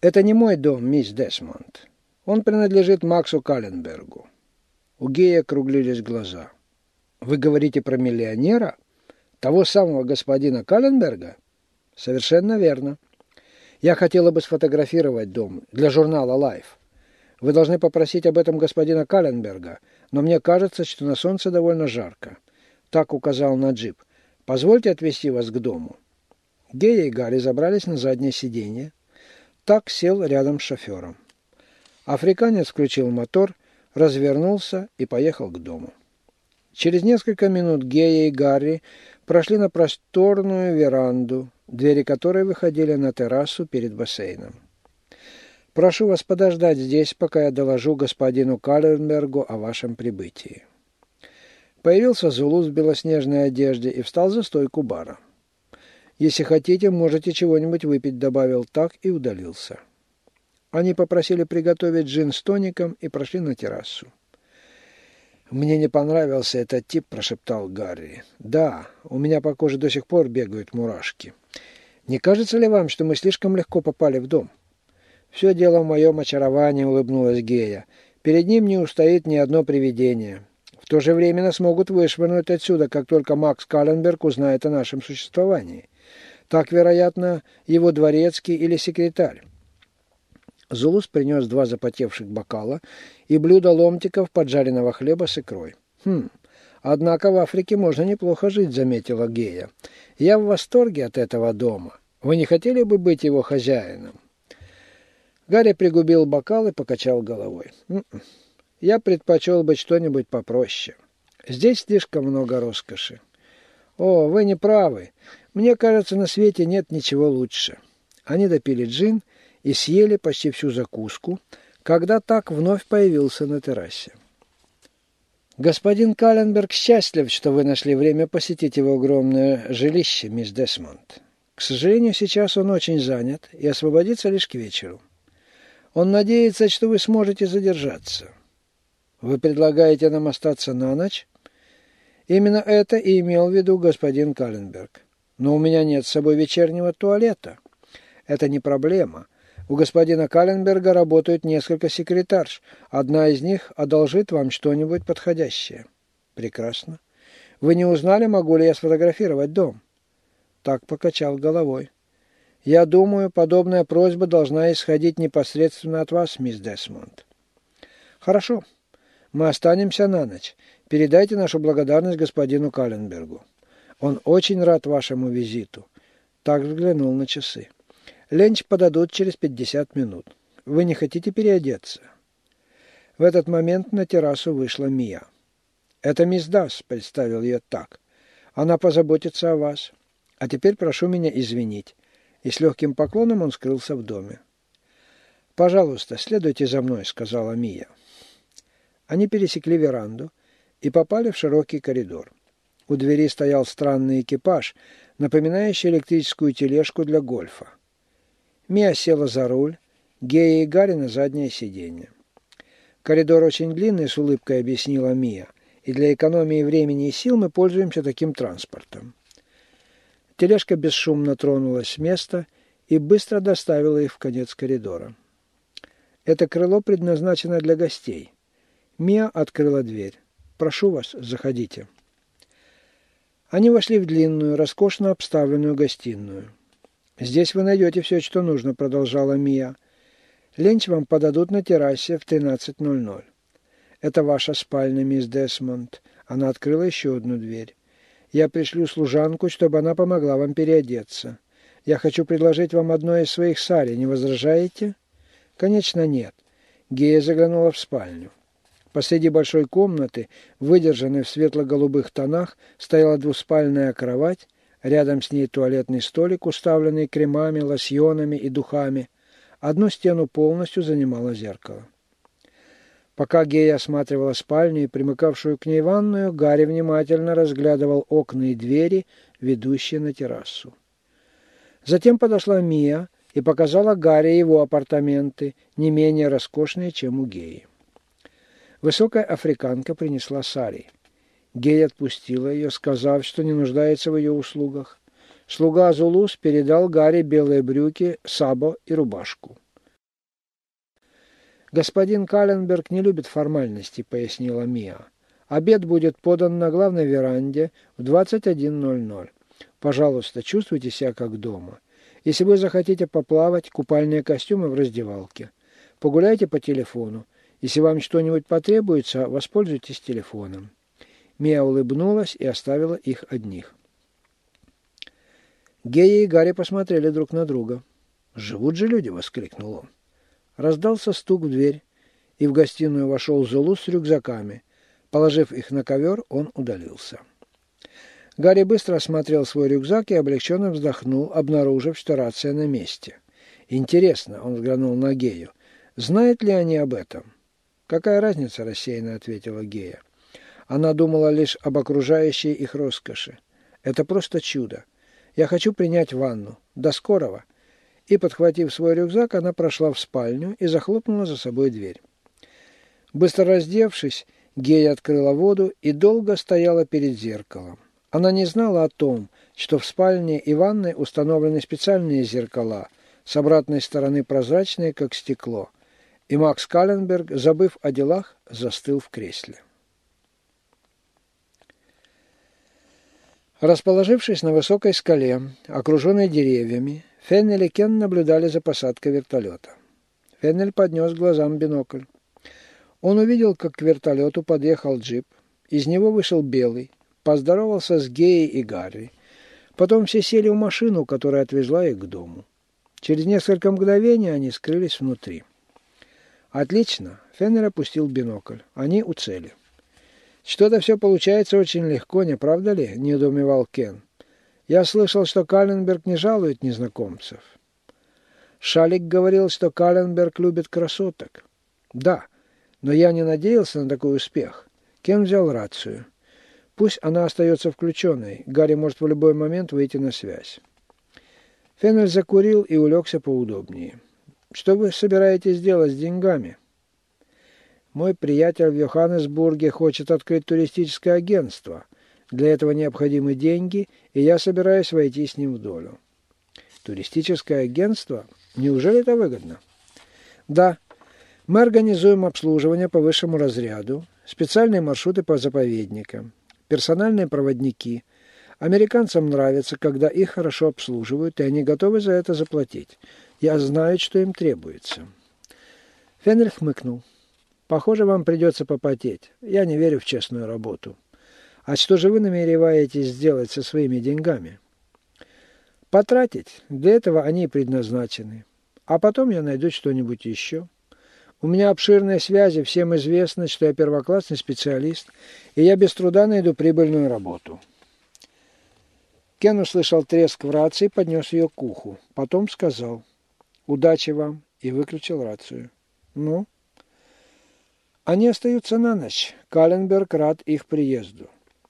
«Это не мой дом, мисс Десмонд. Он принадлежит Максу Калленбергу». У Гея округлились глаза. «Вы говорите про миллионера? Того самого господина Калленберга?» «Совершенно верно. Я хотела бы сфотографировать дом для журнала Life. Вы должны попросить об этом господина Калленберга, но мне кажется, что на солнце довольно жарко. Так указал на джип. Позвольте отвезти вас к дому. Гея и Гарри забрались на заднее сиденье. Так сел рядом с шофером. Африканец включил мотор, развернулся и поехал к дому. Через несколько минут Гея и Гарри прошли на просторную веранду, двери которой выходили на террасу перед бассейном. Прошу вас подождать здесь, пока я доложу господину Калленбергу о вашем прибытии. Появился Зулус в белоснежной одежде и встал за стойку бара. «Если хотите, можете чего-нибудь выпить», — добавил так и удалился. Они попросили приготовить джин с тоником и прошли на террасу. «Мне не понравился этот тип», — прошептал Гарри. «Да, у меня по коже до сих пор бегают мурашки. Не кажется ли вам, что мы слишком легко попали в дом?» «Все дело в моем очаровании», — улыбнулась Гея. «Перед ним не устоит ни одно привидение. В то же время нас могут вышвырнуть отсюда, как только Макс Калленберг узнает о нашем существовании. Так, вероятно, его дворецкий или секретарь». Зулус принес два запотевших бокала и блюдо ломтиков поджаренного хлеба с икрой. «Хм, однако в Африке можно неплохо жить», — заметила Гея. «Я в восторге от этого дома. Вы не хотели бы быть его хозяином?» Гарри пригубил бокал и покачал головой. «М-м, «Я предпочел бы что-нибудь попроще. Здесь слишком много роскоши». «О, вы не правы. Мне кажется, на свете нет ничего лучше». Они допили джин и съели почти всю закуску, когда так вновь появился на террасе. «Господин Калленберг счастлив, что вы нашли время посетить его огромное жилище, мисс Десмонд. К сожалению, сейчас он очень занят и освободится лишь к вечеру. Он надеется, что вы сможете задержаться. Вы предлагаете нам остаться на ночь? Именно это и имел в виду господин Калленберг. Но у меня нет с собой вечернего туалета. Это не проблема. У господина Калленберга работают несколько секретарш. Одна из них одолжит вам что-нибудь подходящее. Прекрасно. Вы не узнали, могу ли я сфотографировать дом? Так покачал головой. Я думаю, подобная просьба должна исходить непосредственно от вас, мисс Десмонд. Хорошо. Мы останемся на ночь. Передайте нашу благодарность господину Калленбергу. Он очень рад вашему визиту. Так взглянул на часы. Ленч подадут через 50 минут. Вы не хотите переодеться? В этот момент на террасу вышла Мия. «Это мисс Дас», — представил ее так. «Она позаботится о вас. А теперь прошу меня извинить и с легким поклоном он скрылся в доме. «Пожалуйста, следуйте за мной», — сказала Мия. Они пересекли веранду и попали в широкий коридор. У двери стоял странный экипаж, напоминающий электрическую тележку для гольфа. Мия села за руль, Гея и Гарри на заднее сиденье. «Коридор очень длинный», — с улыбкой объяснила Мия, «и для экономии времени и сил мы пользуемся таким транспортом». Тележка бесшумно тронулась с места и быстро доставила их в конец коридора. Это крыло предназначено для гостей. Мия открыла дверь. «Прошу вас, заходите». Они вошли в длинную, роскошно обставленную гостиную. «Здесь вы найдете все, что нужно», — продолжала Мия. «Ленч вам подадут на террасе в 13.00. Это ваша спальня, мисс Десмонд». Она открыла еще одну дверь. Я пришлю служанку, чтобы она помогла вам переодеться. Я хочу предложить вам одно из своих сари. Не возражаете? Конечно, нет. Гея заглянула в спальню. Посреди большой комнаты, выдержанной в светло-голубых тонах, стояла двуспальная кровать, рядом с ней туалетный столик, уставленный кремами, лосьонами и духами. Одну стену полностью занимало зеркало. Пока Гея осматривала спальню и примыкавшую к ней ванную, Гарри внимательно разглядывал окна и двери, ведущие на террасу. Затем подошла Мия и показала Гарри его апартаменты, не менее роскошные, чем у Геи. Высокая африканка принесла Сари. Гей отпустила ее, сказав, что не нуждается в ее услугах. Слуга Зулус передал Гарри белые брюки, сабо и рубашку. «Господин Каленберг не любит формальностей», — пояснила Мия. «Обед будет подан на главной веранде в 21.00. Пожалуйста, чувствуйте себя как дома. Если вы захотите поплавать, купальные костюмы в раздевалке. Погуляйте по телефону. Если вам что-нибудь потребуется, воспользуйтесь телефоном». Мия улыбнулась и оставила их одних. Гея и Гарри посмотрели друг на друга. «Живут же люди!» — воскликнул он. Раздался стук в дверь, и в гостиную вошел Зулу с рюкзаками. Положив их на ковер, он удалился. Гарри быстро осмотрел свой рюкзак и облегченно вздохнул, обнаружив, что рация на месте. «Интересно», — он взглянул на Гею, — «знают ли они об этом?» «Какая разница?» — рассеянно ответила Гея. Она думала лишь об окружающей их роскоши. «Это просто чудо. Я хочу принять ванну. До скорого!» И, подхватив свой рюкзак, она прошла в спальню и захлопнула за собой дверь. Быстро раздевшись, Гея открыла воду и долго стояла перед зеркалом. Она не знала о том, что в спальне и ванной установлены специальные зеркала, с обратной стороны прозрачные, как стекло. И Макс Калленберг, забыв о делах, застыл в кресле. Расположившись на высокой скале, окруженной деревьями, Феннель и Кен наблюдали за посадкой вертолета. Феннель поднес глазам бинокль. Он увидел, как к вертолету подъехал джип. Из него вышел Белый, поздоровался с Геей и Гарри. Потом все сели в машину, которая отвезла их к дому. Через несколько мгновений они скрылись внутри. «Отлично!» — Феннер опустил бинокль. «Они у цели». «Что-то все получается очень легко, не правда ли?» — недоумевал Кен. Я слышал, что Каленберг не жалует незнакомцев. Шалик говорил, что Каленберг любит красоток. Да, но я не надеялся на такой успех. Кен взял рацию. Пусть она остается включенной. Гарри может в любой момент выйти на связь. Феннель закурил и улегся поудобнее. «Что вы собираетесь делать с деньгами?» «Мой приятель в Йоханнесбурге хочет открыть туристическое агентство – для этого необходимы деньги, и я собираюсь войти с ним в долю. Туристическое агентство? Неужели это выгодно? Да. Мы организуем обслуживание по высшему разряду, специальные маршруты по заповедникам, персональные проводники. Американцам нравится, когда их хорошо обслуживают, и они готовы за это заплатить. Я знаю, что им требуется. Фенрих хмыкнул. Похоже, вам придется попотеть. Я не верю в честную работу. А что же вы намереваетесь сделать со своими деньгами? Потратить. Для этого они предназначены. А потом я найду что-нибудь еще. У меня обширные связи, всем известно, что я первоклассный специалист, и я без труда найду прибыльную работу. Кен услышал треск в рации и поднес ее к уху. Потом сказал «Удачи вам» и выключил рацию. «Ну?» Они остаются на ночь. Каленберг рад их приезду.